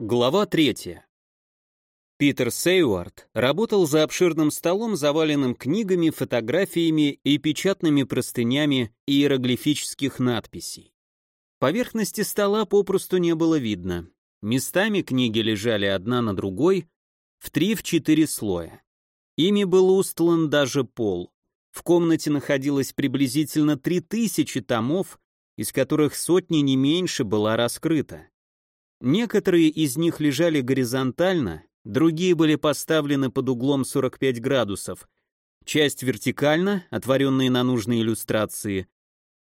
Глава третья. Питер Сейуарт работал за обширным столом, заваленным книгами, фотографиями и печатными простынями иероглифических надписей. Поверхности стола попросту не было видно. Местами книги лежали одна на другой, в три в четыре слоя. Ими был устлан даже пол. В комнате находилось приблизительно три тысячи томов, из которых сотни не меньше была раскрыта. Некоторые из них лежали горизонтально, другие были поставлены под углом 45 градусов, часть вертикально, отворенные на нужные иллюстрации,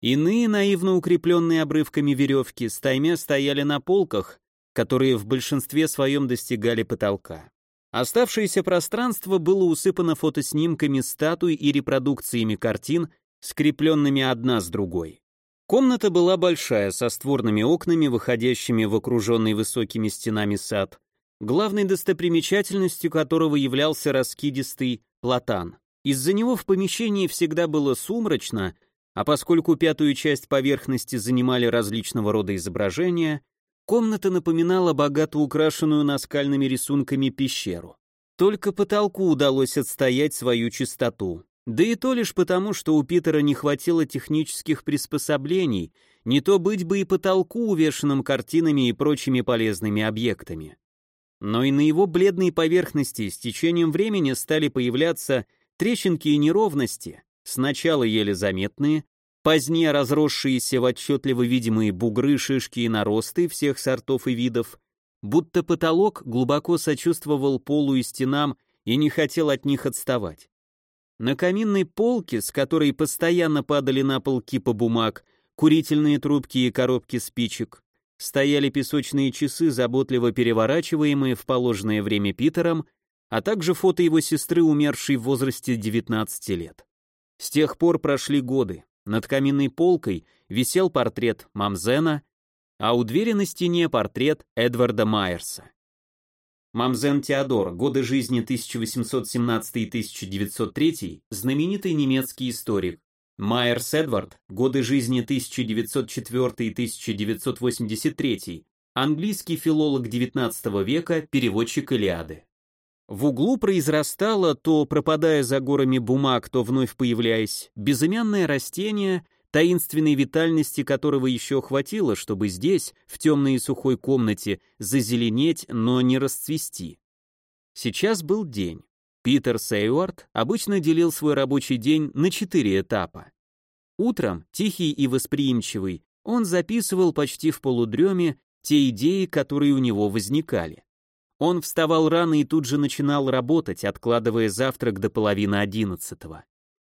иные, наивно укрепленные обрывками веревки, стаймя стояли на полках, которые в большинстве своем достигали потолка. Оставшееся пространство было усыпано фотоснимками статуй и репродукциями картин, скрепленными одна с другой. Комната была большая, со створными окнами, выходящими в окруженный высокими стенами сад, главной достопримечательностью которого являлся раскидистый платан. Из-за него в помещении всегда было сумрачно, а поскольку пятую часть поверхности занимали различного рода изображения, комната напоминала богато украшенную наскальными рисунками пещеру. Только потолку удалось отстоять свою чистоту. Да и то лишь потому, что у Питера не хватило технических приспособлений, не то быть бы и потолку, увешанным картинами и прочими полезными объектами. Но и на его бледной поверхности с течением времени стали появляться трещинки и неровности, сначала еле заметные, позднее разросшиеся в отчетливо видимые бугры, шишки и наросты всех сортов и видов, будто потолок глубоко сочувствовал полу и стенам и не хотел от них отставать. На каминной полке, с которой постоянно падали на пол кипа бумаг, курительные трубки и коробки спичек, стояли песочные часы, заботливо переворачиваемые в положенное время Питером, а также фото его сестры, умершей в возрасте 19 лет. С тех пор прошли годы. Над каминной полкой висел портрет Мамзена, а у двери на стене портрет Эдварда Майерса. Мамзен Теодор, годы жизни 1817-1903, знаменитый немецкий историк. Майерс Эдвард, годы жизни 1904-1983, английский филолог XIX века, переводчик Илиады. В углу произрастало, то пропадая за горами бумаг, то вновь появляясь, безымянное растение, таинственной витальности которого еще хватило, чтобы здесь, в темной и сухой комнате, зазеленеть, но не расцвести. Сейчас был день. Питер Сейуарт обычно делил свой рабочий день на четыре этапа. Утром, тихий и восприимчивый, он записывал почти в полудреме те идеи, которые у него возникали. Он вставал рано и тут же начинал работать, откладывая завтрак до половины одиннадцатого.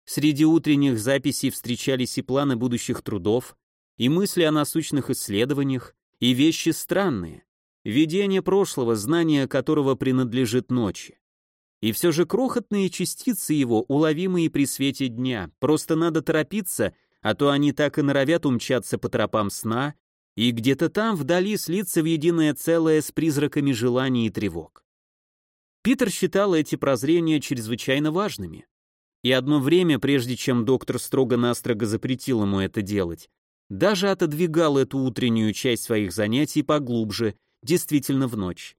Среди утренних записей встречались и планы будущих трудов, и мысли о насущных исследованиях, и вещи странные, видение прошлого, знание которого принадлежит ночи. И все же крохотные частицы его, уловимые при свете дня, просто надо торопиться, а то они так и норовят умчаться по тропам сна, и где-то там вдали слиться в единое целое с призраками желаний и тревог. Питер считал эти прозрения чрезвычайно важными. И одно время, прежде чем доктор строго-настрого запретил ему это делать, даже отодвигал эту утреннюю часть своих занятий поглубже, действительно в ночь.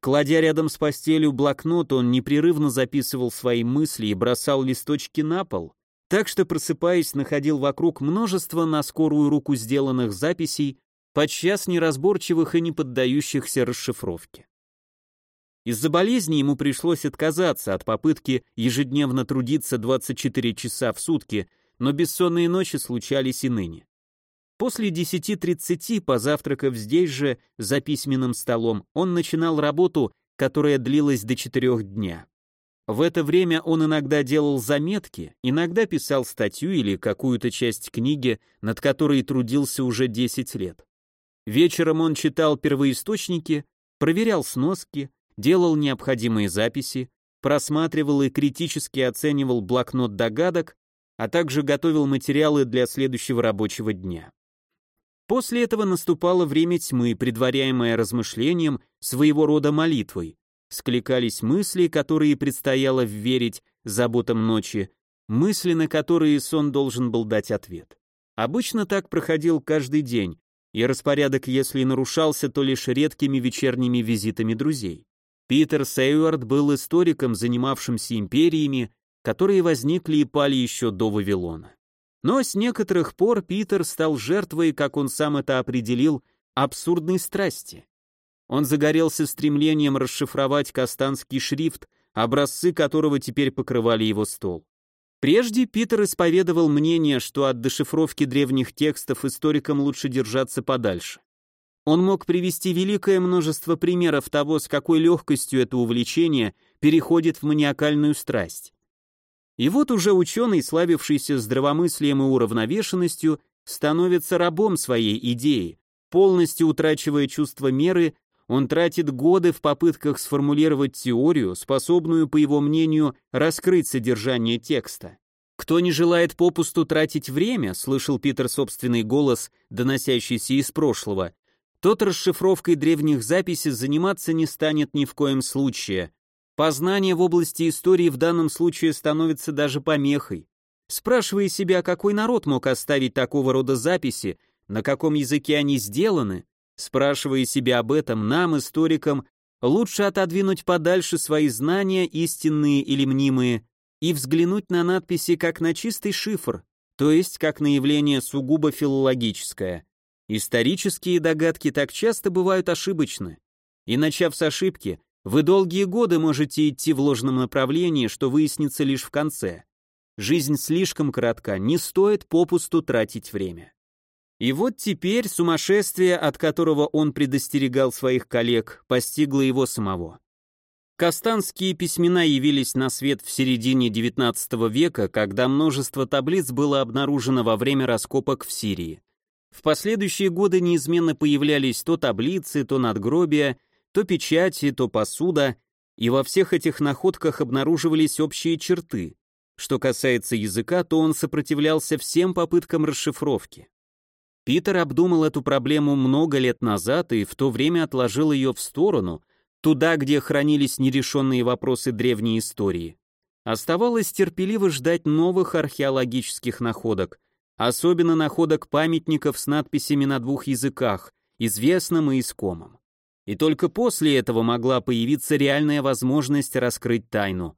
Кладя рядом с постелью блокнот, он непрерывно записывал свои мысли и бросал листочки на пол, так что, просыпаясь, находил вокруг множество на скорую руку сделанных записей, подчас неразборчивых и не поддающихся расшифровке. Из-за болезни ему пришлось отказаться от попытки ежедневно трудиться 24 часа в сутки, но бессонные ночи случались и ныне. После 10.30, позавтракав здесь же, за письменным столом, он начинал работу, которая длилась до 4 дня. В это время он иногда делал заметки, иногда писал статью или какую-то часть книги, над которой трудился уже 10 лет. Вечером он читал первоисточники, проверял сноски, делал необходимые записи, просматривал и критически оценивал блокнот догадок, а также готовил материалы для следующего рабочего дня. После этого наступало время тьмы, предваряемое размышлением, своего рода молитвой. Скликались мысли, которые предстояло верить заботам ночи, мысли, на которые сон должен был дать ответ. Обычно так проходил каждый день, и распорядок, если нарушался, то лишь редкими вечерними визитами друзей. Питер Сейуард был историком, занимавшимся империями, которые возникли и пали еще до Вавилона. Но с некоторых пор Питер стал жертвой, как он сам это определил, абсурдной страсти. Он загорелся стремлением расшифровать кастанский шрифт, образцы которого теперь покрывали его стол. Прежде Питер исповедовал мнение, что от дешифровки древних текстов историкам лучше держаться подальше. Он мог привести великое множество примеров того, с какой легкостью это увлечение переходит в маниакальную страсть. И вот уже ученый, славившийся здравомыслием и уравновешенностью, становится рабом своей идеи, полностью утрачивая чувство меры, он тратит годы в попытках сформулировать теорию, способную, по его мнению, раскрыть содержание текста. «Кто не желает попусту тратить время», — слышал Питер собственный голос, доносящийся из прошлого, тот расшифровкой древних записей заниматься не станет ни в коем случае. Познание в области истории в данном случае становится даже помехой. Спрашивая себя, какой народ мог оставить такого рода записи, на каком языке они сделаны, спрашивая себя об этом, нам, историкам, лучше отодвинуть подальше свои знания, истинные или мнимые, и взглянуть на надписи как на чистый шифр, то есть как на явление сугубо филологическое. Исторические догадки так часто бывают ошибочны. И начав с ошибки, вы долгие годы можете идти в ложном направлении, что выяснится лишь в конце. Жизнь слишком коротка, не стоит попусту тратить время. И вот теперь сумасшествие, от которого он предостерегал своих коллег, постигло его самого. Кастанские письмена явились на свет в середине XIX века, когда множество таблиц было обнаружено во время раскопок в Сирии. В последующие годы неизменно появлялись то таблицы, то надгробия, то печати, то посуда, и во всех этих находках обнаруживались общие черты. Что касается языка, то он сопротивлялся всем попыткам расшифровки. Питер обдумал эту проблему много лет назад и в то время отложил ее в сторону, туда, где хранились нерешенные вопросы древней истории. Оставалось терпеливо ждать новых археологических находок, особенно находок памятников с надписями на двух языках, известном и искомом. И только после этого могла появиться реальная возможность раскрыть тайну.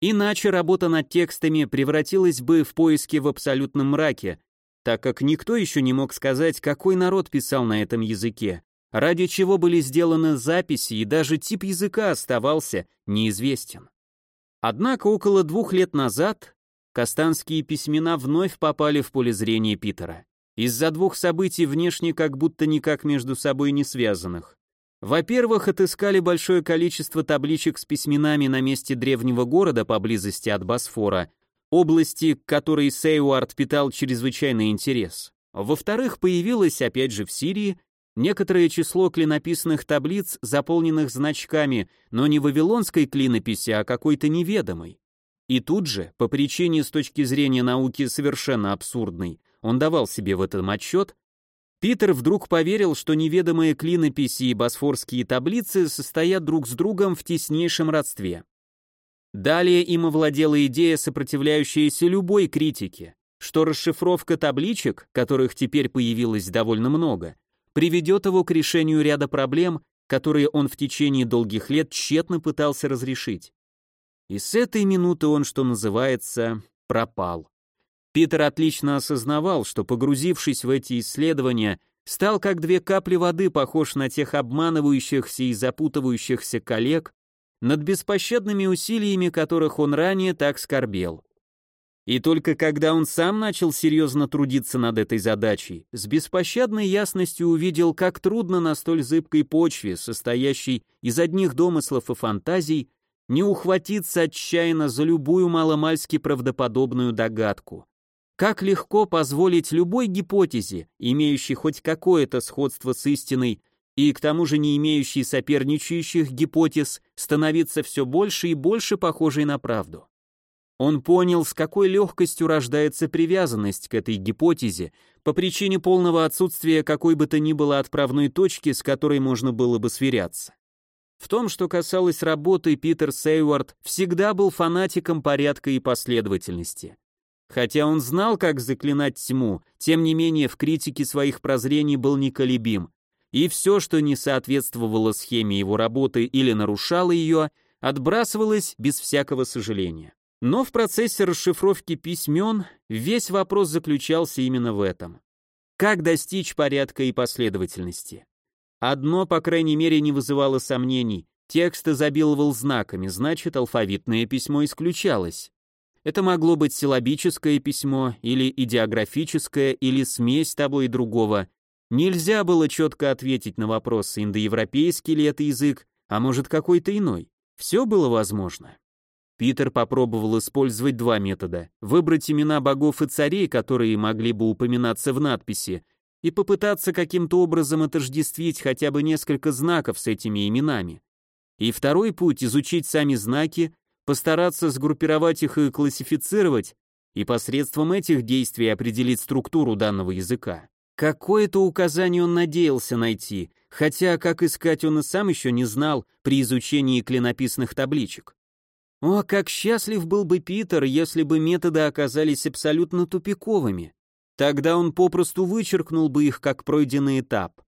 Иначе работа над текстами превратилась бы в поиски в абсолютном мраке, так как никто еще не мог сказать, какой народ писал на этом языке, ради чего были сделаны записи, и даже тип языка оставался неизвестен. Однако около двух лет назад Кастанские письмена вновь попали в поле зрения Питера. Из-за двух событий внешне как будто никак между собой не связанных. Во-первых, отыскали большое количество табличек с письменами на месте древнего города поблизости от Босфора, области, к которой Сейуард питал чрезвычайный интерес. Во-вторых, появилось, опять же в Сирии, некоторое число клинописных таблиц, заполненных значками, но не вавилонской клинописи, а какой-то неведомой. И тут же, по причине с точки зрения науки совершенно абсурдной, он давал себе в этом отчет, Питер вдруг поверил, что неведомые клинописи и босфорские таблицы состоят друг с другом в теснейшем родстве. Далее им овладела идея, сопротивляющаяся любой критике, что расшифровка табличек, которых теперь появилось довольно много, приведет его к решению ряда проблем, которые он в течение долгих лет тщетно пытался разрешить. И с этой минуты он, что называется, пропал. Питер отлично осознавал, что, погрузившись в эти исследования, стал как две капли воды похож на тех обманывающихся и запутывающихся коллег, над беспощадными усилиями которых он ранее так скорбел. И только когда он сам начал серьезно трудиться над этой задачей, с беспощадной ясностью увидел, как трудно на столь зыбкой почве, состоящей из одних домыслов и фантазий, не ухватиться отчаянно за любую маломальски правдоподобную догадку. Как легко позволить любой гипотезе, имеющей хоть какое-то сходство с истиной, и к тому же не имеющей соперничающих гипотез, становиться все больше и больше похожей на правду. Он понял, с какой легкостью рождается привязанность к этой гипотезе по причине полного отсутствия какой бы то ни было отправной точки, с которой можно было бы сверяться. В том, что касалось работы, Питер Сейвард всегда был фанатиком порядка и последовательности. Хотя он знал, как заклинать тьму, тем не менее в критике своих прозрений был неколебим, и все, что не соответствовало схеме его работы или нарушало ее, отбрасывалось без всякого сожаления. Но в процессе расшифровки письмен весь вопрос заключался именно в этом. Как достичь порядка и последовательности? Одно, по крайней мере, не вызывало сомнений. Текст изобиловал знаками, значит, алфавитное письмо исключалось. Это могло быть силлабическое письмо, или идеографическое, или смесь того и другого. Нельзя было четко ответить на вопрос, индоевропейский ли это язык, а может какой-то иной. Все было возможно. Питер попробовал использовать два метода. Выбрать имена богов и царей, которые могли бы упоминаться в надписи, и попытаться каким-то образом отождествить хотя бы несколько знаков с этими именами. И второй путь — изучить сами знаки, постараться сгруппировать их и классифицировать, и посредством этих действий определить структуру данного языка. Какое-то указание он надеялся найти, хотя как искать он и сам еще не знал при изучении клинописных табличек. О, как счастлив был бы Питер, если бы методы оказались абсолютно тупиковыми. Тогда он попросту вычеркнул бы их как пройденный этап.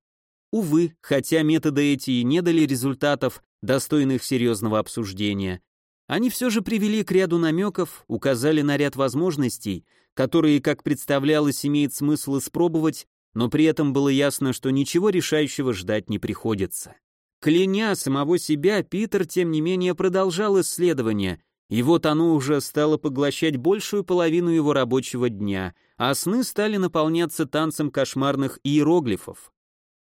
Увы, хотя методы эти и не дали результатов, достойных серьезного обсуждения, они все же привели к ряду намеков, указали на ряд возможностей, которые, как представлялось, имеет смысл испробовать, но при этом было ясно, что ничего решающего ждать не приходится. Кляня самого себя, Питер, тем не менее, продолжал исследование, и вот оно уже стало поглощать большую половину его рабочего дня, а сны стали наполняться танцем кошмарных иероглифов.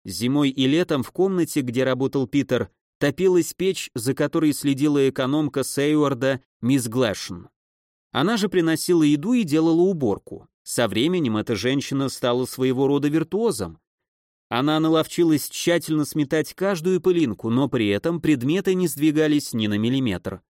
Зимой и летом в комнате, где работал Питер, топилась печь, за которой следила экономка Сейворда мисс Глэшн. Она же приносила еду и делала уборку. Со временем эта женщина стала своего рода виртуозом. Она наловчилась тщательно сметать каждую пылинку, но при этом предметы не сдвигались ни на миллиметр.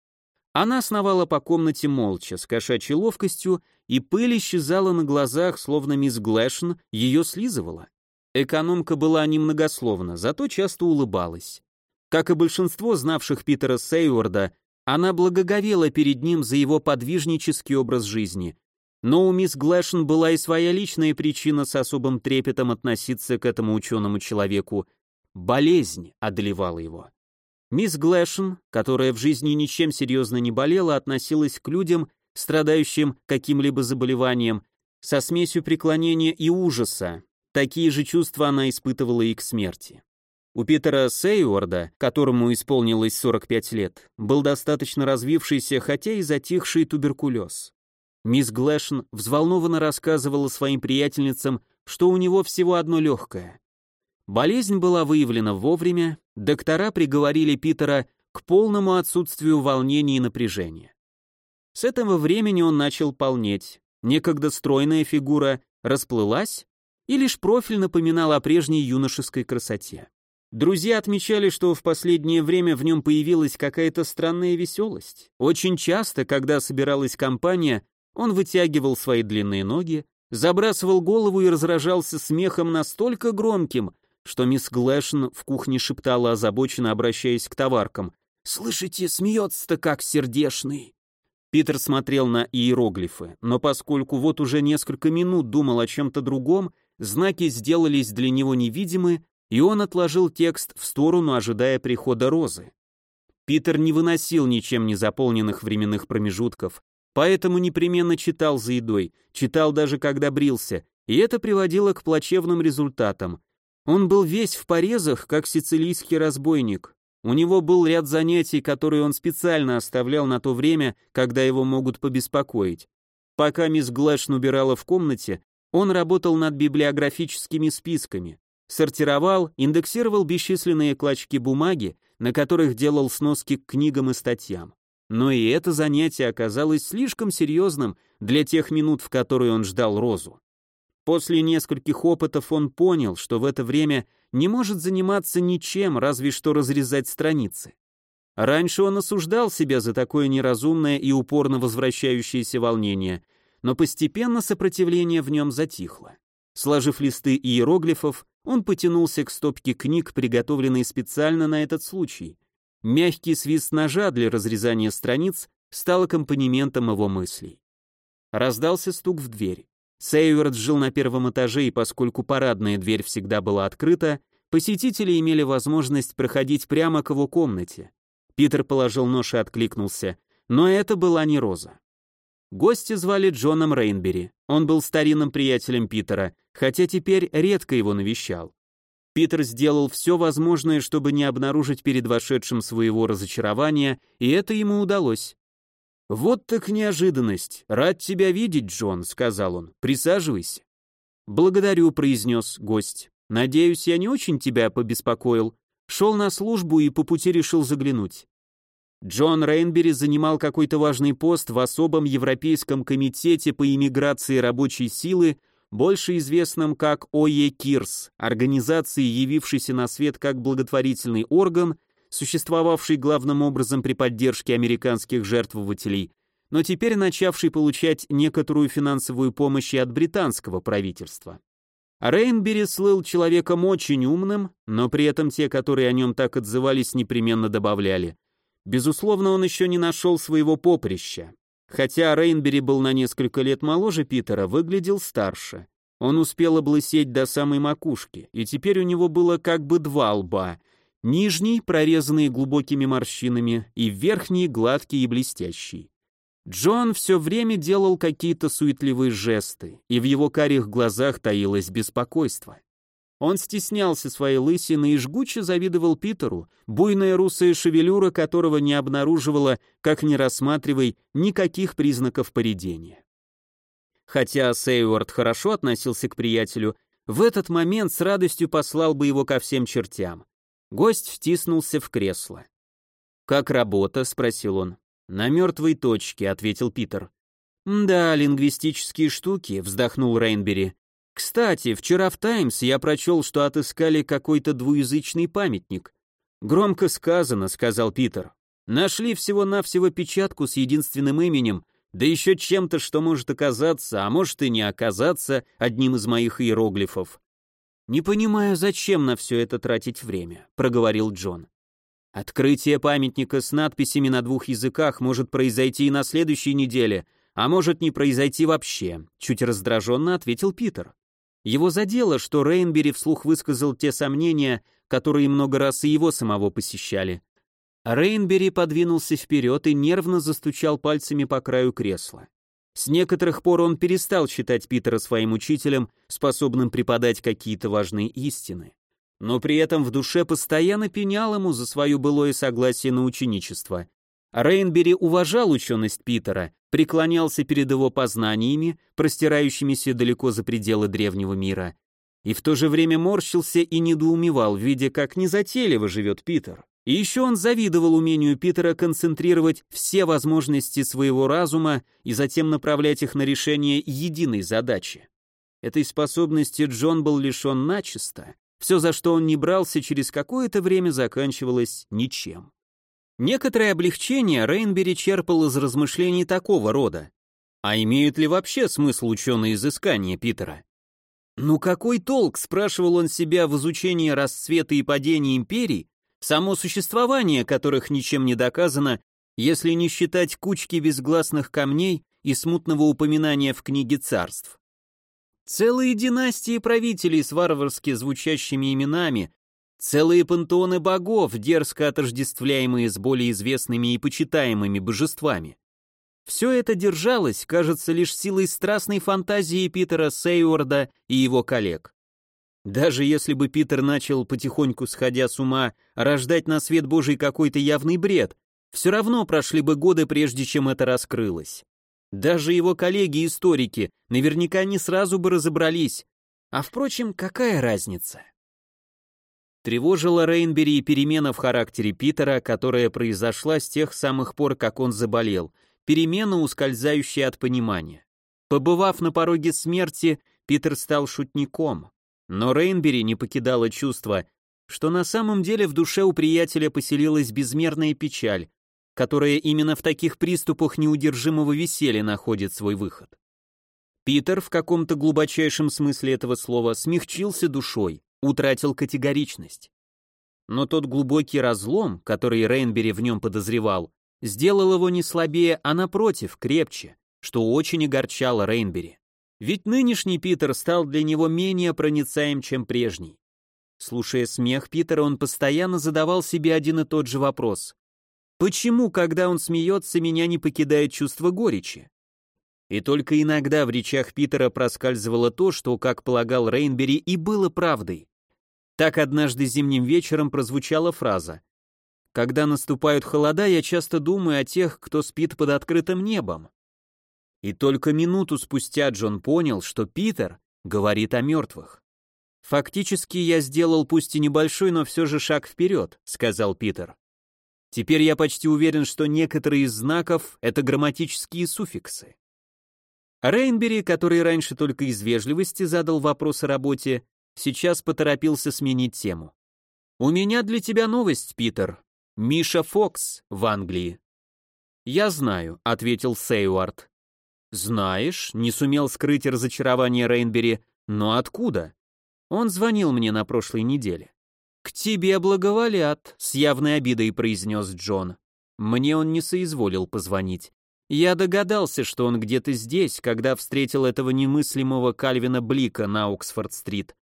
Она сновала по комнате молча, с кошачьей ловкостью, и пыль исчезала на глазах, словно мисс Глэшн ее слизывала. Экономка была немногословна, зато часто улыбалась. Как и большинство знавших Питера Сейворда, она благоговела перед ним за его подвижнический образ жизни. Но у мисс Глэшн была и своя личная причина с особым трепетом относиться к этому ученому человеку. Болезнь одолевала его. Мисс Глэшн, которая в жизни ничем серьезно не болела, относилась к людям, страдающим каким-либо заболеванием, со смесью преклонения и ужаса. Такие же чувства она испытывала и к смерти. У Питера Сейворда, которому исполнилось 45 лет, был достаточно развившийся, хотя и затихший туберкулез. Мисс Глэшн взволнованно рассказывала своим приятельницам, что у него всего одно легкое. Болезнь была выявлена вовремя, доктора приговорили Питера к полному отсутствию волнений и напряжения. С этого времени он начал полнеть. Некогда стройная фигура расплылась, и лишь профиль напоминал о прежней юношеской красоте. Друзья отмечали, что в последнее время в нем появилась какая-то странная веселость. Очень часто, когда собиралась компания, он вытягивал свои длинные ноги, забрасывал голову и разражался смехом настолько громким, что мисс Глэшн в кухне шептала озабоченно, обращаясь к товаркам. «Слышите, смеется-то как сердешный!» Питер смотрел на иероглифы, но поскольку вот уже несколько минут думал о чем-то другом, знаки сделались для него невидимы, и он отложил текст в сторону, ожидая прихода Розы. Питер не выносил ничем не заполненных временных промежутков, поэтому непременно читал за едой, читал даже когда брился, и это приводило к плачевным результатам. Он был весь в порезах, как сицилийский разбойник. У него был ряд занятий, которые он специально оставлял на то время, когда его могут побеспокоить. Пока мисс Глэшн убирала в комнате, он работал над библиографическими списками, сортировал, индексировал бесчисленные клочки бумаги, на которых делал сноски к книгам и статьям. Но и это занятие оказалось слишком серьезным для тех минут, в которые он ждал Розу. После нескольких опытов он понял, что в это время не может заниматься ничем, разве что разрезать страницы. Раньше он осуждал себя за такое неразумное и упорно возвращающееся волнение, но постепенно сопротивление в нем затихло. Сложив листы иероглифов, он потянулся к стопке книг, приготовленной специально на этот случай. Мягкий свист ножа для разрезания страниц стал аккомпанементом его мыслей. Раздался стук в дверь. Сейверт жил на первом этаже, и поскольку парадная дверь всегда была открыта, посетители имели возможность проходить прямо к его комнате. Питер положил нож и откликнулся, но это была не Роза. Гостя звали Джоном Рейнбери. Он был старинным приятелем Питера, хотя теперь редко его навещал. Питер сделал все возможное, чтобы не обнаружить перед вошедшим своего разочарования, и это ему удалось. «Вот так неожиданность. Рад тебя видеть, Джон», — сказал он. «Присаживайся». «Благодарю», — произнес гость. «Надеюсь, я не очень тебя побеспокоил. Шел на службу и по пути решил заглянуть». Джон Рейнбери занимал какой-то важный пост в особом Европейском комитете по иммиграции рабочей силы, больше известном как ОЕ КИРС, организации, явившейся на свет как благотворительный орган, существовавший главным образом при поддержке американских жертвователей, но теперь начавший получать некоторую финансовую помощь и от британского правительства. Рейнбери слыл человеком очень умным, но при этом те, которые о нем так отзывались, непременно добавляли. Безусловно, он еще не нашел своего поприща. Хотя Рейнбери был на несколько лет моложе Питера, выглядел старше. Он успел облысеть до самой макушки, и теперь у него было как бы два лба. Нижний, прорезанный глубокими морщинами, и верхний, гладкий и блестящий. Джон все время делал какие-то суетливые жесты, и в его карих глазах таилось беспокойство. Он стеснялся своей лысины и жгуче завидовал Питеру, буйная русая шевелюра которого не обнаруживала, как ни рассматривай, никаких признаков поредения. Хотя Сейуард хорошо относился к приятелю, в этот момент с радостью послал бы его ко всем чертям. Гость втиснулся в кресло. «Как работа?» — спросил он. «На мертвой точке», — ответил Питер. «Да, лингвистические штуки», — вздохнул Рейнбери. Кстати, вчера в «Таймс» я прочел, что отыскали какой-то двуязычный памятник. «Громко сказано», — сказал Питер. «Нашли всего-навсего печатку с единственным именем, да еще чем-то, что может оказаться, а может и не оказаться, одним из моих иероглифов». «Не понимаю, зачем на все это тратить время», — проговорил Джон. «Открытие памятника с надписями на двух языках может произойти и на следующей неделе, а может не произойти вообще», — чуть раздраженно ответил Питер. Его задело, что Рейнбери вслух высказал те сомнения, которые много раз и его самого посещали. Рейнбери подвинулся вперед и нервно застучал пальцами по краю кресла. С некоторых пор он перестал считать Питера своим учителем, способным преподать какие-то важные истины. Но при этом в душе постоянно пенял ему за свое былое согласие на ученичество. Рейнбери уважал ученость Питера, преклонялся перед его познаниями, простирающимися далеко за пределы древнего мира, и в то же время морщился и недоумевал, видя, как незатейливо живет Питер. И еще он завидовал умению Питера концентрировать все возможности своего разума и затем направлять их на решение единой задачи. Этой способности Джон был лишен начисто. Все, за что он не брался, через какое-то время заканчивалось ничем. Некоторое облегчение Рейнбери черпал из размышлений такого рода. А имеют ли вообще смысл ученые изыскания Питера? Ну какой толк, спрашивал он себя в изучении расцвета и падения империй, само существование которых ничем не доказано, если не считать кучки безгласных камней и смутного упоминания в книге царств. Целые династии правителей с варварски звучащими именами, Целые пантеоны богов, дерзко отождествляемые с более известными и почитаемыми божествами. Все это держалось, кажется, лишь силой страстной фантазии Питера Сейуорда и его коллег. Даже если бы Питер начал, потихоньку сходя с ума, рождать на свет Божий какой-то явный бред, все равно прошли бы годы, прежде чем это раскрылось. Даже его коллеги-историки наверняка не сразу бы разобрались. А впрочем, какая разница? Тревожила Рейнбери и перемена в характере Питера, которая произошла с тех самых пор, как он заболел, перемена, ускользающая от понимания. Побывав на пороге смерти, Питер стал шутником, но Рейнбери не покидало чувство, что на самом деле в душе у приятеля поселилась безмерная печаль, которая именно в таких приступах неудержимого веселья находит свой выход. Питер в каком-то глубочайшем смысле этого слова смягчился душой, утратил категоричность. Но тот глубокий разлом, который Рейнбери в нем подозревал, сделал его не слабее, а напротив, крепче, что очень огорчало Рейнбери. Ведь нынешний Питер стал для него менее проницаем, чем прежний. Слушая смех Питера, он постоянно задавал себе один и тот же вопрос. Почему, когда он смеется, меня не покидает чувство горечи? И только иногда в речах Питера проскальзывало то, что, как полагал Рейнбери, и было правдой. Так однажды зимним вечером прозвучала фраза «Когда наступают холода, я часто думаю о тех, кто спит под открытым небом». И только минуту спустя Джон понял, что Питер говорит о мертвых. «Фактически я сделал пусть и небольшой, но все же шаг вперед», — сказал Питер. «Теперь я почти уверен, что некоторые из знаков — это грамматические суффиксы». Рейнбери, который раньше только из вежливости задал вопрос о работе, сейчас поторопился сменить тему. «У меня для тебя новость, Питер. Миша Фокс в Англии». «Я знаю», — ответил Сейуарт. «Знаешь», — не сумел скрыть разочарование Рейнбери, — «но откуда?» Он звонил мне на прошлой неделе. «К тебе благоволят», — с явной обидой произнес Джон. Мне он не соизволил позвонить. Я догадался, что он где-то здесь, когда встретил этого немыслимого Кальвина Блика на Оксфорд-стрит.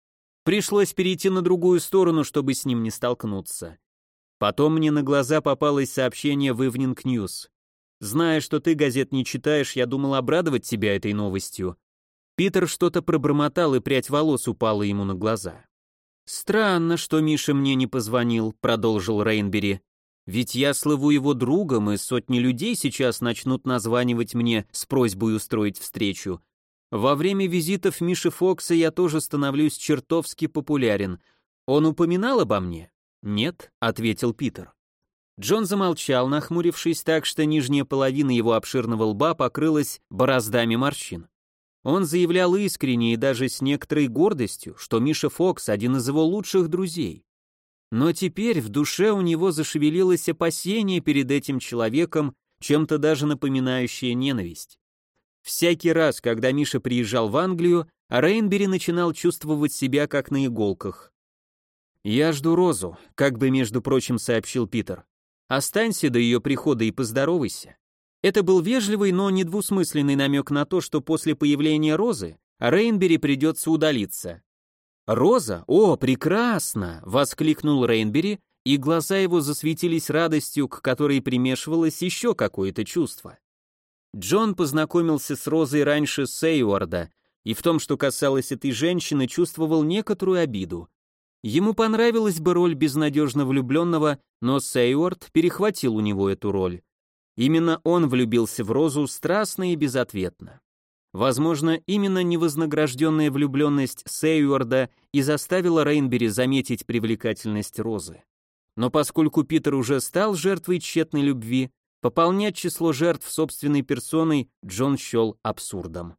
Пришлось перейти на другую сторону, чтобы с ним не столкнуться. Потом мне на глаза попалось сообщение в Evening News. Зная, что ты газет не читаешь, я думал обрадовать тебя этой новостью. Питер что-то пробормотал, и прядь волос упала ему на глаза. «Странно, что Миша мне не позвонил», — продолжил Рейнбери. Ведь я слыву его другом, и сотни людей сейчас начнут названивать мне с просьбой устроить встречу. Во время визитов Миши Фокса я тоже становлюсь чертовски популярен. Он упоминал обо мне? Нет, ответил Питер. Джон замолчал, нахмурившись так, что нижняя половина его обширного лба покрылась бороздами морщин. Он заявлял искренне и даже с некоторой гордостью, что Миша Фокс один из его лучших друзей. Но теперь в душе у него зашевелилось опасение перед этим человеком, чем-то даже напоминающее ненависть. Всякий раз, когда Миша приезжал в Англию, Рейнбери начинал чувствовать себя как на иголках. «Я жду Розу», — как бы, между прочим, сообщил Питер. «Останься до ее прихода и поздоровайся». Это был вежливый, но недвусмысленный намек на то, что после появления Розы Рейнбери придется удалиться. «Роза? О, прекрасно!» — воскликнул Рейнбери, и глаза его засветились радостью, к которой примешивалось еще какое-то чувство. Джон познакомился с Розой раньше Сейуарда, и в том, что касалось этой женщины, чувствовал некоторую обиду. Ему понравилась бы роль безнадежно влюбленного, но Сейуард перехватил у него эту роль. Именно он влюбился в Розу страстно и безответно. Возможно, именно невознагражденная влюбленность Сейюарда и заставила Рейнбери заметить привлекательность Розы. Но поскольку Питер уже стал жертвой тщетной любви, пополнять число жертв собственной персоной Джон счел абсурдом.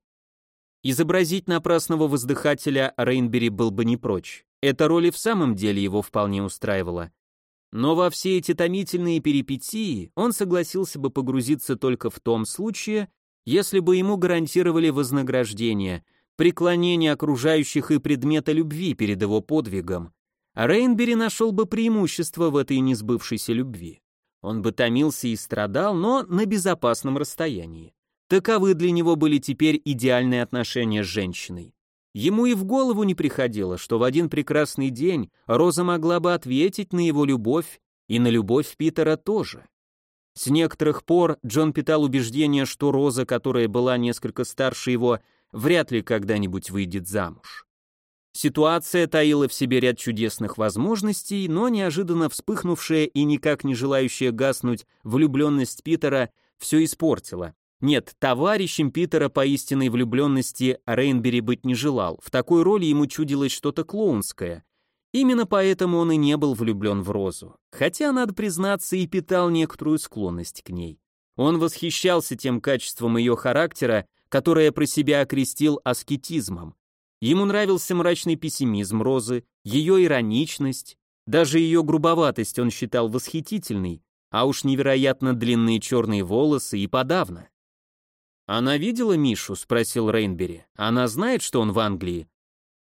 Изобразить напрасного воздыхателя Рейнбери был бы не прочь. Эта роль и в самом деле его вполне устраивала. Но во все эти томительные перипетии он согласился бы погрузиться только в том случае, если бы ему гарантировали вознаграждение, преклонение окружающих и предмета любви перед его подвигом, а Рейнбери нашел бы преимущество в этой несбывшейся любви. Он бы томился и страдал, но на безопасном расстоянии. Таковы для него были теперь идеальные отношения с женщиной. Ему и в голову не приходило, что в один прекрасный день Роза могла бы ответить на его любовь и на любовь Питера тоже. С некоторых пор Джон питал убеждение, что Роза, которая была несколько старше его, вряд ли когда-нибудь выйдет замуж. Ситуация таила в себе ряд чудесных возможностей, но неожиданно вспыхнувшая и никак не желающая гаснуть влюбленность Питера все испортила. Нет, товарищем Питера по истинной влюбленности Рейнбери быть не желал, в такой роли ему чудилось что-то клоунское, Именно поэтому он и не был влюблен в Розу, хотя, надо признаться, и питал некоторую склонность к ней. Он восхищался тем качеством ее характера, которое про себя окрестил аскетизмом. Ему нравился мрачный пессимизм Розы, ее ироничность, даже ее грубоватость он считал восхитительной, а уж невероятно длинные черные волосы и подавно. «Она видела Мишу?» — спросил Рейнбери. «Она знает, что он в Англии?»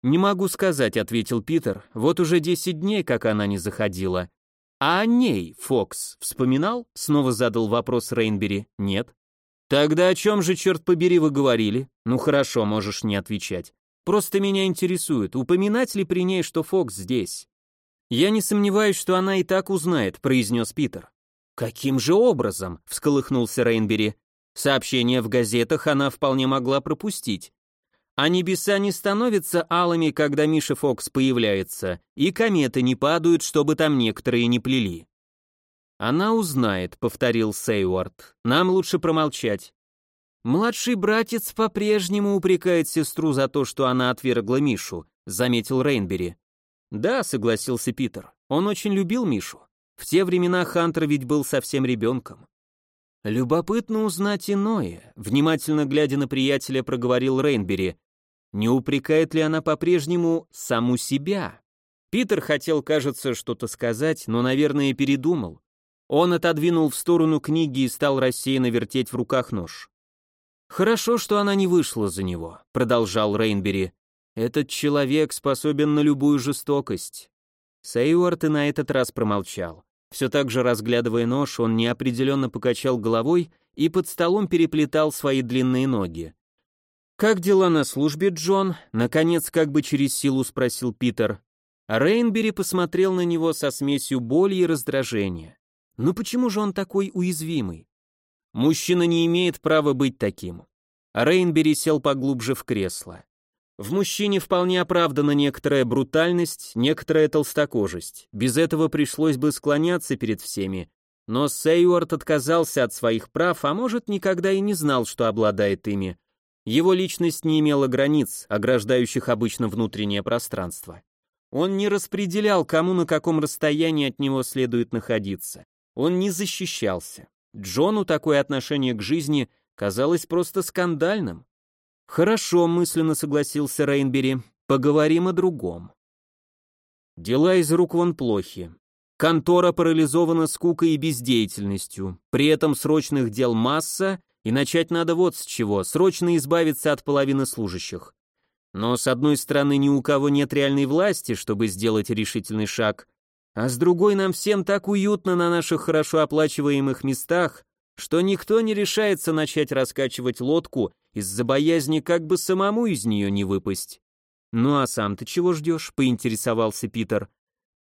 «Не могу сказать», — ответил Питер. «Вот уже десять дней, как она не заходила». «А о ней, Фокс, вспоминал?» — снова задал вопрос Рейнбери. «Нет». Тогда о чем же, черт побери, вы говорили? Ну хорошо, можешь не отвечать. Просто меня интересует, упоминать ли при ней, что Фокс здесь? Я не сомневаюсь, что она и так узнает, произнес Питер. Каким же образом? всколыхнулся Рейнбери. Сообщения в газетах она вполне могла пропустить. А небеса не становятся алыми, когда Миша Фокс появляется, и кометы не падают, чтобы там некоторые не плели. Она узнает, повторил Сейуард. Нам лучше промолчать. Младший братец по-прежнему упрекает сестру за то, что она отвергла Мишу, заметил Рейнбери. Да, согласился Питер. Он очень любил Мишу. В те времена Хантер ведь был совсем ребенком. Любопытно узнать иное, внимательно глядя на приятеля, проговорил Рейнбери. Не упрекает ли она по-прежнему саму себя? Питер хотел, кажется, что-то сказать, но, наверное, передумал. Он отодвинул в сторону книги и стал рассеянно вертеть в руках нож. «Хорошо, что она не вышла за него», — продолжал Рейнбери. «Этот человек способен на любую жестокость». Сейуарт и на этот раз промолчал. Все так же разглядывая нож, он неопределенно покачал головой и под столом переплетал свои длинные ноги. «Как дела на службе, Джон?» — наконец как бы через силу спросил Питер. Рейнбери посмотрел на него со смесью боли и раздражения. «Ну почему же он такой уязвимый?» «Мужчина не имеет права быть таким». Рейнбери сел поглубже в кресло. В мужчине вполне оправдана некоторая брутальность, некоторая толстокожесть. Без этого пришлось бы склоняться перед всеми. Но Сейуарт отказался от своих прав, а может, никогда и не знал, что обладает ими. Его личность не имела границ, ограждающих обычно внутреннее пространство. Он не распределял, кому на каком расстоянии от него следует находиться. Он не защищался. Джону такое отношение к жизни казалось просто скандальным. «Хорошо», — мысленно согласился Рейнбери, — «поговорим о другом». Дела из рук вон плохи. Контора парализована скукой и бездеятельностью, при этом срочных дел масса, и начать надо вот с чего, срочно избавиться от половины служащих. Но с одной стороны ни у кого нет реальной власти, чтобы сделать решительный шаг, а с другой нам всем так уютно на наших хорошо оплачиваемых местах, что никто не решается начать раскачивать лодку из-за боязни как бы самому из нее не выпасть. «Ну а сам ты чего ждешь?» — поинтересовался Питер.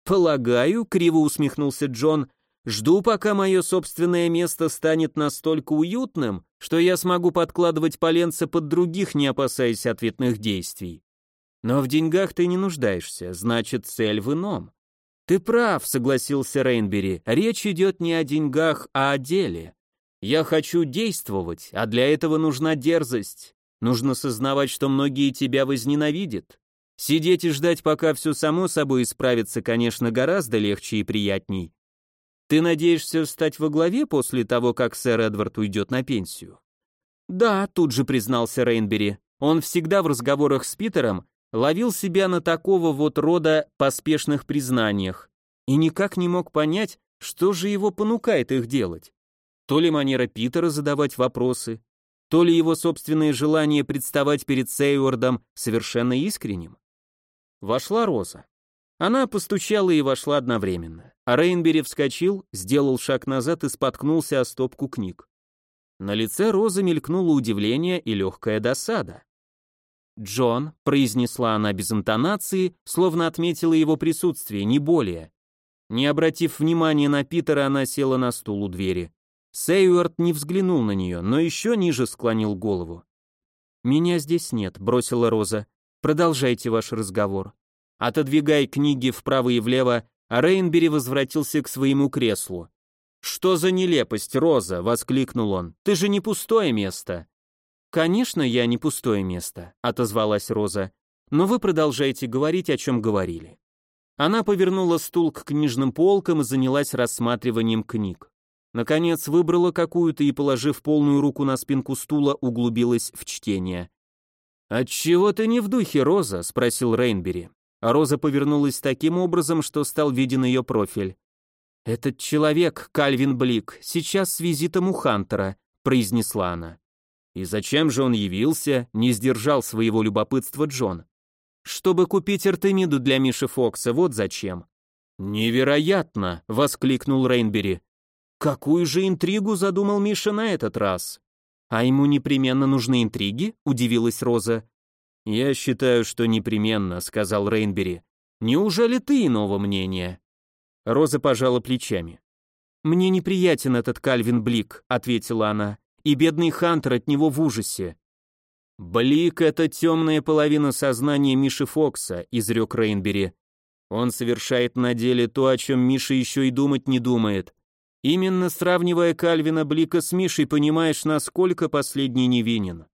«Полагаю», — криво усмехнулся Джон, Жду, пока мое собственное место станет настолько уютным, что я смогу подкладывать поленца под других, не опасаясь ответных действий. Но в деньгах ты не нуждаешься, значит, цель в ином. Ты прав, согласился Рейнбери, речь идет не о деньгах, а о деле. Я хочу действовать, а для этого нужна дерзость. Нужно сознавать, что многие тебя возненавидят. Сидеть и ждать, пока все само собой исправится, конечно, гораздо легче и приятней. Ты надеешься стать во главе после того, как сэр Эдвард уйдет на пенсию? Да, тут же признался Рейнбери. Он всегда в разговорах с Питером ловил себя на такого вот рода поспешных признаниях и никак не мог понять, что же его понукает их делать. То ли манера Питера задавать вопросы, то ли его собственное желание представать перед Сейвордом совершенно искренним. Вошла Роза. Она постучала и вошла одновременно. А Рейнбери вскочил, сделал шаг назад и споткнулся о стопку книг. На лице Розы мелькнуло удивление и легкая досада. «Джон», — произнесла она без интонации, словно отметила его присутствие, не более. Не обратив внимания на Питера, она села на стул у двери. Сейуарт не взглянул на нее, но еще ниже склонил голову. «Меня здесь нет», — бросила Роза. «Продолжайте ваш разговор». Отодвигая книги вправо и влево, Рейнбери возвратился к своему креслу. «Что за нелепость, Роза?» — воскликнул он. «Ты же не пустое место!» «Конечно, я не пустое место», — отозвалась Роза. «Но вы продолжаете говорить, о чем говорили». Она повернула стул к книжным полкам и занялась рассматриванием книг. Наконец выбрала какую-то и, положив полную руку на спинку стула, углубилась в чтение. «Отчего ты не в духе, Роза?» — спросил Рейнбери. А Роза повернулась таким образом, что стал виден ее профиль. «Этот человек, Кальвин Блик, сейчас с визитом у Хантера», — произнесла она. «И зачем же он явился?» — не сдержал своего любопытства Джон. «Чтобы купить Артемиду для Миши Фокса, вот зачем». «Невероятно!» — воскликнул Рейнбери. «Какую же интригу задумал Миша на этот раз?» А ему непременно нужны интриги? Удивилась Роза. Я считаю, что непременно, сказал Рейнбери. Неужели ты иного мнения? Роза пожала плечами. Мне неприятен этот Кальвин Блик, ответила она, и бедный Хантер от него в ужасе. Блик — это темная половина сознания Миши Фокса, изрек Рейнбери. Он совершает на деле то, о чем Миша еще и думать не думает. Именно сравнивая Кальвина Блика с Мишей, понимаешь, насколько последний невинен.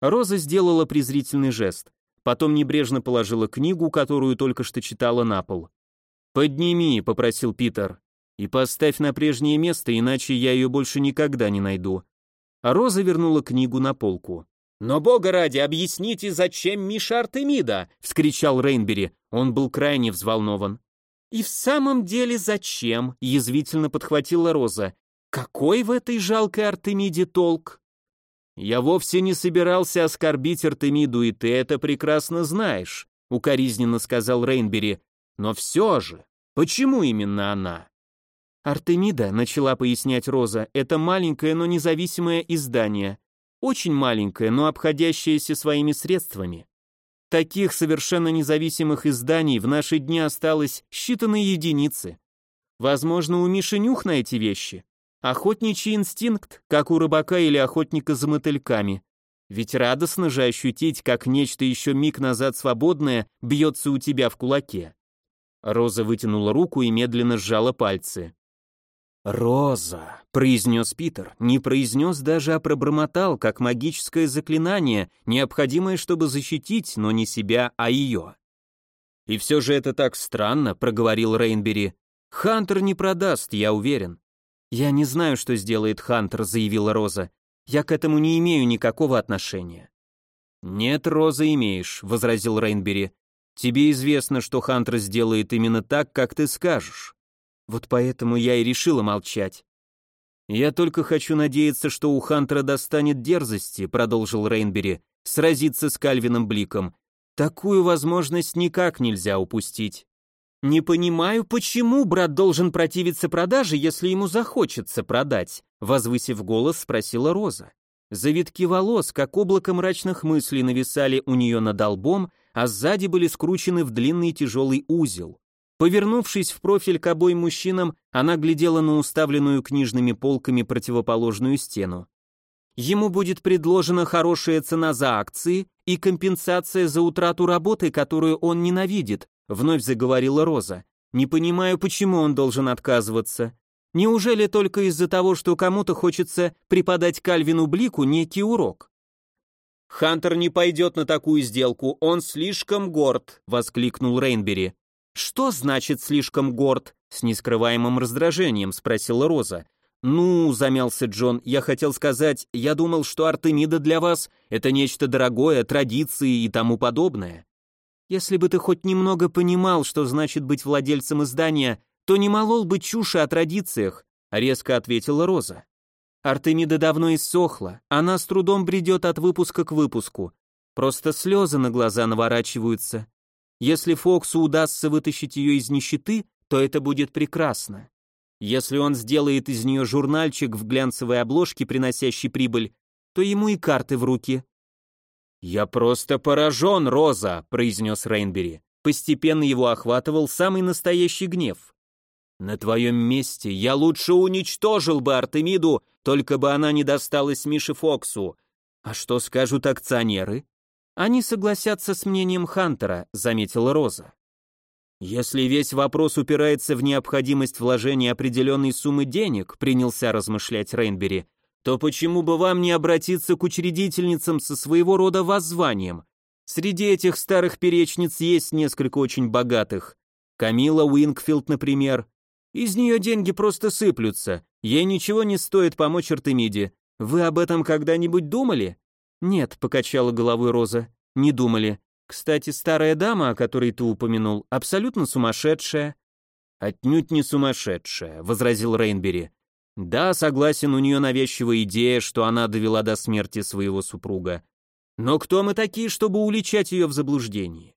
Роза сделала презрительный жест, потом небрежно положила книгу, которую только что читала на пол. «Подними», — попросил Питер, — «и поставь на прежнее место, иначе я ее больше никогда не найду». А Роза вернула книгу на полку. «Но, бога ради, объясните, зачем Миша Артемида?» — вскричал Рейнбери. Он был крайне взволнован. «И в самом деле зачем?» — язвительно подхватила Роза. «Какой в этой жалкой Артемиде толк?» «Я вовсе не собирался оскорбить Артемиду, и ты это прекрасно знаешь», — укоризненно сказал Рейнбери. «Но все же, почему именно она?» «Артемида», — начала пояснять Роза, — «это маленькое, но независимое издание. Очень маленькое, но обходящееся своими средствами. Таких совершенно независимых изданий в наши дни осталось считанные единицы. Возможно, у Миши нюх на эти вещи. Охотничий инстинкт, как у рыбака или охотника за мотыльками. Ведь радостно же ощутить, как нечто еще миг назад свободное бьется у тебя в кулаке. Роза вытянула руку и медленно сжала пальцы. «Роза», — произнес Питер, не произнес даже, а пробормотал, как магическое заклинание, необходимое, чтобы защитить, но не себя, а ее. «И все же это так странно», — проговорил Рейнбери. «Хантер не продаст, я уверен». «Я не знаю, что сделает Хантер», — заявила Роза. «Я к этому не имею никакого отношения». «Нет, Роза, имеешь», — возразил Рейнбери. «Тебе известно, что Хантер сделает именно так, как ты скажешь». Вот поэтому я и решила молчать. «Я только хочу надеяться, что у Хантера достанет дерзости», продолжил Рейнбери, «сразиться с Кальвином Бликом. Такую возможность никак нельзя упустить». «Не понимаю, почему брат должен противиться продаже, если ему захочется продать?» возвысив голос, спросила Роза. Завитки волос, как облако мрачных мыслей, нависали у нее над лбом, а сзади были скручены в длинный тяжелый узел. Повернувшись в профиль к обоим мужчинам, она глядела на уставленную книжными полками противоположную стену. Ему будет предложена хорошая цена за акции и компенсация за утрату работы, которую он ненавидит, вновь заговорила Роза. Не понимаю, почему он должен отказываться. Неужели только из-за того, что кому-то хочется преподать Кальвину Блику некий урок? Хантер не пойдет на такую сделку, он слишком горд, воскликнул Рейнбери. «Что значит слишком горд?» — с нескрываемым раздражением спросила Роза. «Ну», — замялся Джон, — «я хотел сказать, я думал, что Артемида для вас — это нечто дорогое, традиции и тому подобное». «Если бы ты хоть немного понимал, что значит быть владельцем издания, то не молол бы чуши о традициях», — резко ответила Роза. Артемида давно иссохла, она с трудом бредет от выпуска к выпуску. Просто слезы на глаза наворачиваются. Если Фоксу удастся вытащить ее из нищеты, то это будет прекрасно. Если он сделает из нее журнальчик в глянцевой обложке, приносящий прибыль, то ему и карты в руки. «Я просто поражен, Роза», — произнес Рейнбери. Постепенно его охватывал самый настоящий гнев. «На твоем месте я лучше уничтожил бы Артемиду, только бы она не досталась Мише Фоксу. А что скажут акционеры? Они согласятся с мнением Хантера, заметила Роза. Если весь вопрос упирается в необходимость вложения определенной суммы денег, принялся размышлять Рейнбери, то почему бы вам не обратиться к учредительницам со своего рода воззванием? Среди этих старых перечниц есть несколько очень богатых. Камила Уингфилд, например. Из нее деньги просто сыплются. Ей ничего не стоит помочь Артемиде. Вы об этом когда-нибудь думали? «Нет», — покачала головой Роза, — «не думали. Кстати, старая дама, о которой ты упомянул, абсолютно сумасшедшая». «Отнюдь не сумасшедшая», — возразил Рейнбери. «Да, согласен, у нее навязчивая идея, что она довела до смерти своего супруга. Но кто мы такие, чтобы уличать ее в заблуждении?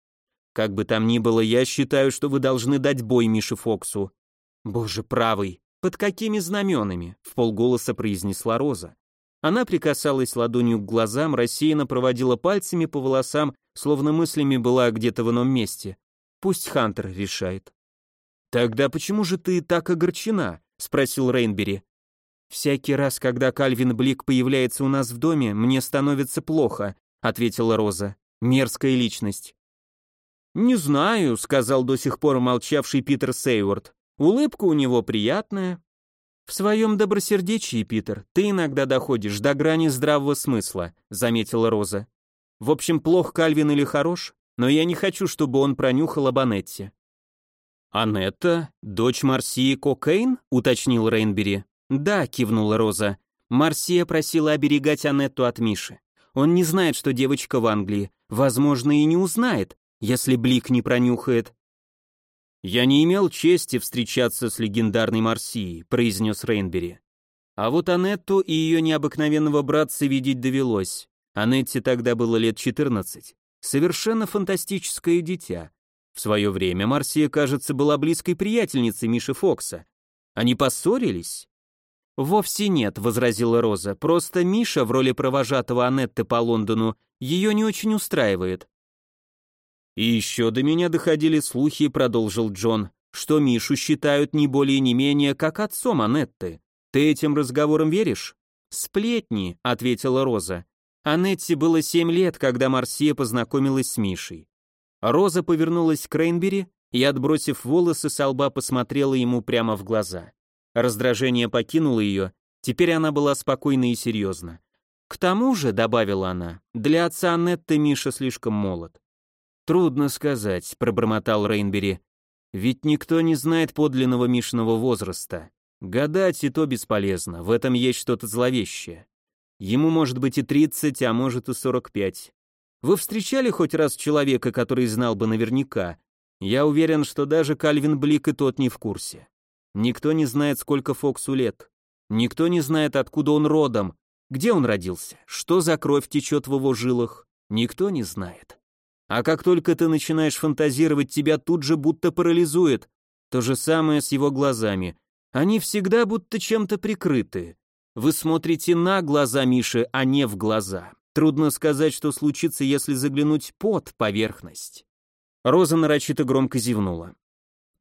Как бы там ни было, я считаю, что вы должны дать бой Мише Фоксу». «Боже правый, под какими знаменами?» — в полголоса произнесла Роза. Она прикасалась ладонью к глазам, рассеянно проводила пальцами по волосам, словно мыслями была где-то в ином месте. Пусть Хантер решает. «Тогда почему же ты так огорчена?» — спросил Рейнбери. «Всякий раз, когда Кальвин Блик появляется у нас в доме, мне становится плохо», — ответила Роза. «Мерзкая личность». «Не знаю», — сказал до сих пор молчавший Питер Сейворд. «Улыбка у него приятная, «В своем добросердечии, Питер, ты иногда доходишь до грани здравого смысла», заметила Роза. «В общем, плох Кальвин или хорош, но я не хочу, чтобы он пронюхал об Анетте». «Анетта? Дочь Марсии Кокейн?» уточнил Рейнбери. «Да», кивнула Роза. «Марсия просила оберегать Анетту от Миши. Он не знает, что девочка в Англии. Возможно, и не узнает, если Блик не пронюхает. «Я не имел чести встречаться с легендарной Марсией», — произнес Рейнбери. А вот Анетту и ее необыкновенного братца видеть довелось. Анетте тогда было лет 14. Совершенно фантастическое дитя. В свое время Марсия, кажется, была близкой приятельницей Миши Фокса. Они поссорились? «Вовсе нет», — возразила Роза. «Просто Миша в роли провожатого Анетты по Лондону ее не очень устраивает. «И еще до меня доходили слухи», — продолжил Джон, «что Мишу считают не более не менее как отцом Анетты. Ты этим разговорам веришь?» «Сплетни», — ответила Роза. Анетте было семь лет, когда Марсия познакомилась с Мишей. Роза повернулась к Рейнбери и, отбросив волосы со лба, посмотрела ему прямо в глаза. Раздражение покинуло ее, теперь она была спокойна и серьезна. «К тому же», — добавила она, — «для отца Анетты Миша слишком молод. «Трудно сказать», — пробормотал Рейнбери. «Ведь никто не знает подлинного Мишиного возраста. Гадать и то бесполезно, в этом есть что-то зловещее. Ему может быть и 30, а может и 45. Вы встречали хоть раз человека, который знал бы наверняка? Я уверен, что даже Кальвин Блик и тот не в курсе. Никто не знает, сколько Фоксу лет. Никто не знает, откуда он родом, где он родился, что за кровь течет в его жилах. Никто не знает. А как только ты начинаешь фантазировать, тебя тут же будто парализует. То же самое с его глазами. Они всегда будто чем-то прикрыты. Вы смотрите на глаза Миши, а не в глаза. Трудно сказать, что случится, если заглянуть под поверхность. Роза нарочито громко зевнула.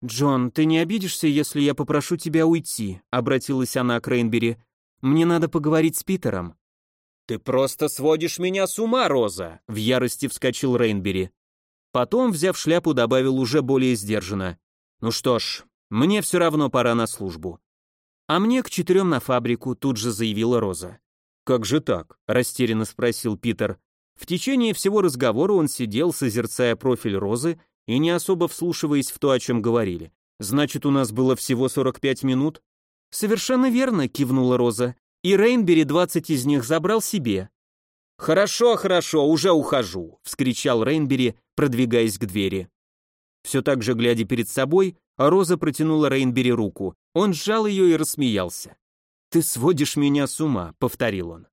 «Джон, ты не обидишься, если я попрошу тебя уйти?» — обратилась она к Рейнбери. «Мне надо поговорить с Питером». «Ты просто сводишь меня с ума, Роза!» — в ярости вскочил Рейнбери. Потом, взяв шляпу, добавил уже более сдержанно. «Ну что ж, мне все равно пора на службу». «А мне к четырем на фабрику», — тут же заявила Роза. «Как же так?» — растерянно спросил Питер. В течение всего разговора он сидел, созерцая профиль Розы и не особо вслушиваясь в то, о чем говорили. «Значит, у нас было всего 45 минут?» «Совершенно верно», — кивнула Роза и Рейнбери 20 из них забрал себе. «Хорошо, хорошо, уже ухожу», — вскричал Рейнбери, продвигаясь к двери. Все так же, глядя перед собой, Роза протянула Рейнбери руку. Он сжал ее и рассмеялся. «Ты сводишь меня с ума», — повторил он.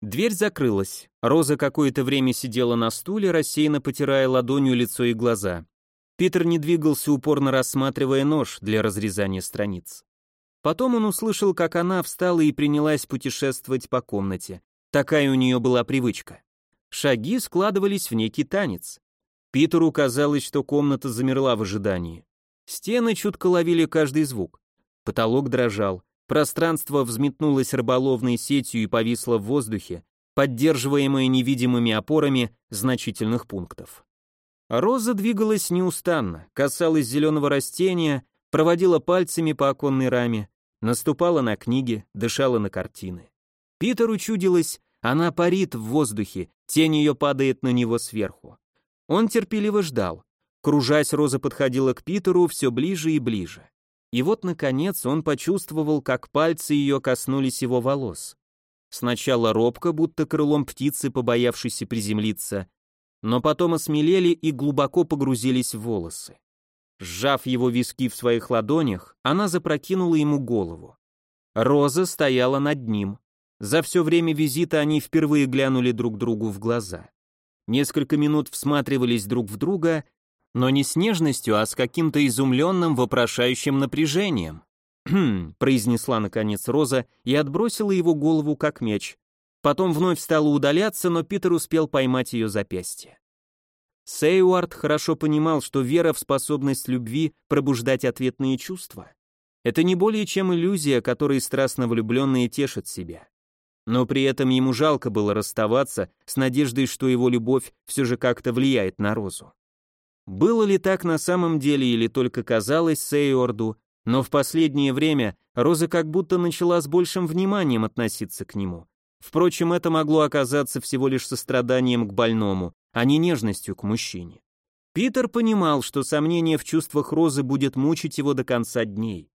Дверь закрылась. Роза какое-то время сидела на стуле, рассеянно потирая ладонью лицо и глаза. Питер не двигался, упорно рассматривая нож для разрезания страниц. Потом он услышал, как она встала и принялась путешествовать по комнате. Такая у нее была привычка. Шаги складывались в некий танец. Питеру казалось, что комната замерла в ожидании. Стены чутко ловили каждый звук. Потолок дрожал. Пространство взметнулось рыболовной сетью и повисло в воздухе, поддерживаемое невидимыми опорами значительных пунктов. Роза двигалась неустанно, касалась зеленого растения, проводила пальцами по оконной раме, наступала на книги, дышала на картины. Питеру чудилось, она парит в воздухе, тень ее падает на него сверху. Он терпеливо ждал. Кружась, Роза подходила к Питеру все ближе и ближе. И вот, наконец, он почувствовал, как пальцы ее коснулись его волос. Сначала робко, будто крылом птицы, побоявшейся приземлиться, но потом осмелели и глубоко погрузились в волосы. Сжав его виски в своих ладонях, она запрокинула ему голову. Роза стояла над ним. За все время визита они впервые глянули друг другу в глаза. Несколько минут всматривались друг в друга, но не с нежностью, а с каким-то изумленным, вопрошающим напряжением. «Хм», — произнесла наконец Роза и отбросила его голову как меч. потом вновь стала удаляться, но Питер успел поймать ее запястье. Сейуард хорошо понимал, что вера в способность любви пробуждать ответные чувства. Это не более чем иллюзия, которой страстно влюбленные тешат себя. Но при этом ему жалко было расставаться с надеждой, что его любовь все же как-то влияет на Розу. Было ли так на самом деле или только казалось Сейорду, но в последнее время Роза как будто начала с большим вниманием относиться к нему. Впрочем, это могло оказаться всего лишь состраданием к больному, а не нежностью к мужчине. Питер понимал, что сомнение в чувствах Розы будет мучить его до конца дней.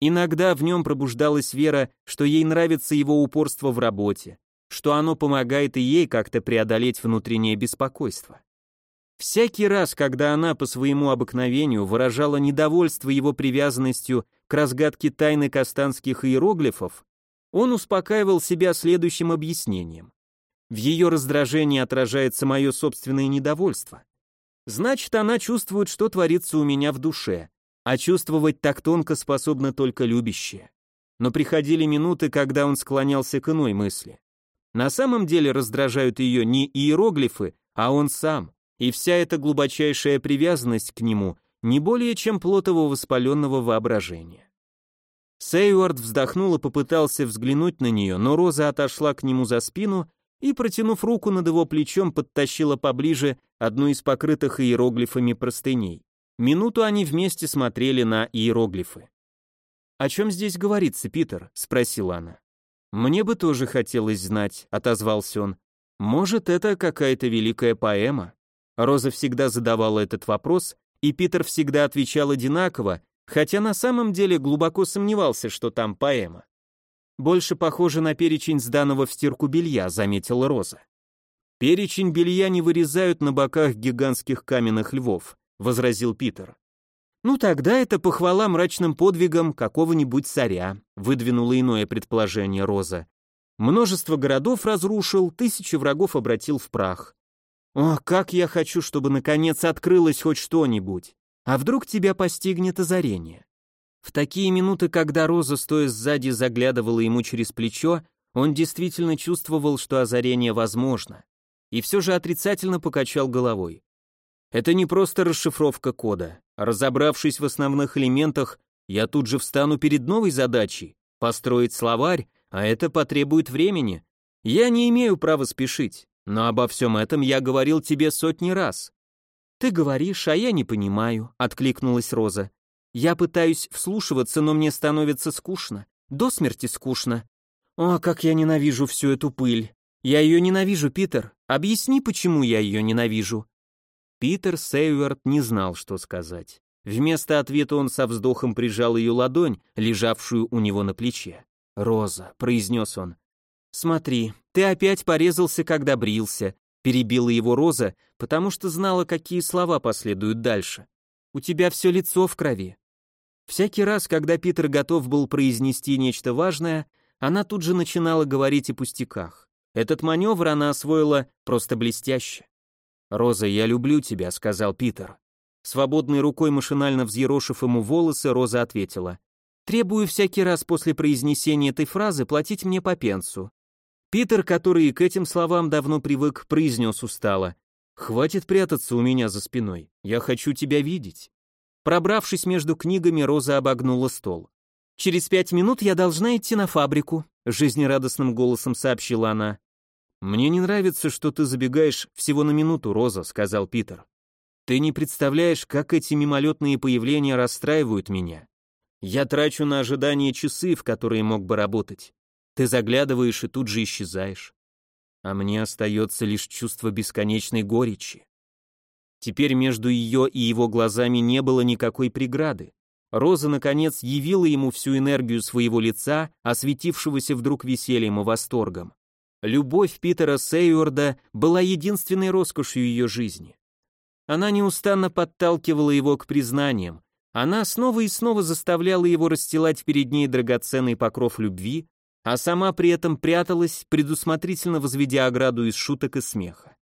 Иногда в нем пробуждалась вера, что ей нравится его упорство в работе, что оно помогает и ей как-то преодолеть внутреннее беспокойство. Всякий раз, когда она по своему обыкновению выражала недовольство его привязанностью к разгадке тайны кастанских иероглифов, он успокаивал себя следующим объяснением. В ее раздражении отражается мое собственное недовольство. Значит, она чувствует, что творится у меня в душе, а чувствовать так тонко способна только любящая. Но приходили минуты, когда он склонялся к иной мысли. На самом деле раздражают ее не иероглифы, а он сам, и вся эта глубочайшая привязанность к нему не более чем плод его воспаленного воображения. Сейуард вздохнул и попытался взглянуть на нее, но Роза отошла к нему за спину и, протянув руку над его плечом, подтащила поближе одну из покрытых иероглифами простыней. Минуту они вместе смотрели на иероглифы. «О чем здесь говорится, Питер?» — спросила она. «Мне бы тоже хотелось знать», — отозвался он. «Может, это какая-то великая поэма?» Роза всегда задавала этот вопрос, и Питер всегда отвечал одинаково, хотя на самом деле глубоко сомневался, что там поэма. «Больше похоже на перечень сданного в стирку белья», — заметила Роза. «Перечень белья не вырезают на боках гигантских каменных львов», — возразил Питер. «Ну тогда это похвала мрачным подвигам какого-нибудь царя», — выдвинула иное предположение Роза. «Множество городов разрушил, тысячи врагов обратил в прах. О, как я хочу, чтобы наконец открылось хоть что-нибудь. А вдруг тебя постигнет озарение? В такие минуты, когда Роза, стоя сзади, заглядывала ему через плечо, он действительно чувствовал, что озарение возможно. И все же отрицательно покачал головой. Это не просто расшифровка кода. Разобравшись в основных элементах, я тут же встану перед новой задачей — построить словарь, а это потребует времени. Я не имею права спешить. Но обо всем этом я говорил тебе сотни раз. Ты говоришь, а я не понимаю, откликнулась Роза. Я пытаюсь вслушиваться, но мне становится скучно. До смерти скучно. О, как я ненавижу всю эту пыль. Я ее ненавижу, Питер. Объясни, почему я ее ненавижу. Питер Сейверт не знал, что сказать. Вместо ответа он со вздохом прижал ее ладонь, лежавшую у него на плече. «Роза», — произнес он, «Смотри, ты опять порезался, когда брился», — перебила его Роза, потому что знала, какие слова последуют дальше. «У тебя все лицо в крови». Всякий раз, когда Питер готов был произнести нечто важное, она тут же начинала говорить о пустяках. Этот маневр она освоила просто блестяще. «Роза, я люблю тебя», — сказал Питер. Свободной рукой машинально взъерошив ему волосы, Роза ответила. «Требую всякий раз после произнесения этой фразы платить мне по пенсу. Питер, который к этим словам давно привык, произнес устало. «Хватит прятаться у меня за спиной, я хочу тебя видеть». Пробравшись между книгами, Роза обогнула стол. «Через пять минут я должна идти на фабрику», — жизнерадостным голосом сообщила она. «Мне не нравится, что ты забегаешь всего на минуту, Роза», — сказал Питер. «Ты не представляешь, как эти мимолетные появления расстраивают меня. Я трачу на ожидание часы, в которые мог бы работать. Ты заглядываешь и тут же исчезаешь. А мне остается лишь чувство бесконечной горечи. Теперь между ее и его глазами не было никакой преграды. Роза, наконец, явила ему всю энергию своего лица, осветившегося вдруг весельем и восторгом. Любовь Питера Сейуорда была единственной роскошью ее жизни. Она неустанно подталкивала его к признаниям, она снова и снова заставляла его расстилать перед ней драгоценный покров любви, а сама при этом пряталась, предусмотрительно возведя ограду из шуток и смеха.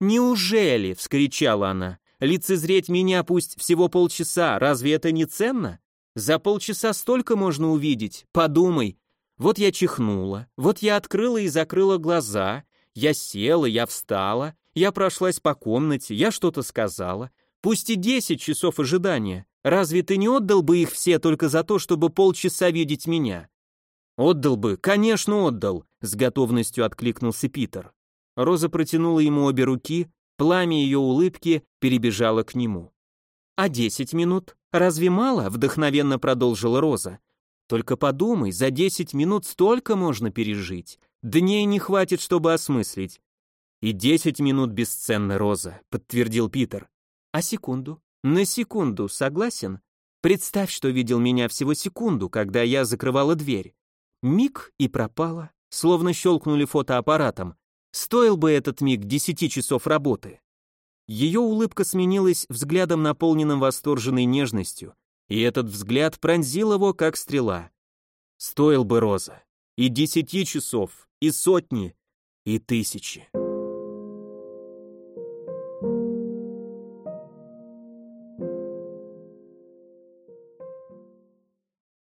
«Неужели?» — вскричала она. «Лицезреть меня пусть всего полчаса, разве это не ценно? За полчаса столько можно увидеть, подумай. Вот я чихнула, вот я открыла и закрыла глаза, я села, я встала, я прошлась по комнате, я что-то сказала. Пусть и десять часов ожидания. Разве ты не отдал бы их все только за то, чтобы полчаса видеть меня? Отдал бы, конечно, отдал, с готовностью откликнулся Питер. Роза протянула ему обе руки, пламя ее улыбки перебежало к нему. А десять минут? Разве мало? вдохновенно продолжила Роза. Только подумай, за десять минут столько можно пережить. Дней не хватит, чтобы осмыслить. И десять минут бесценны, Роза, подтвердил Питер. А секунду? На секунду, согласен? Представь, что видел меня всего секунду, когда я закрывала дверь. Миг и пропала, словно щелкнули фотоаппаратом. Стоил бы этот миг десяти часов работы. Ее улыбка сменилась взглядом, наполненным восторженной нежностью, и этот взгляд пронзил его, как стрела. Стоил бы Роза. И десяти часов, и сотни, и тысячи.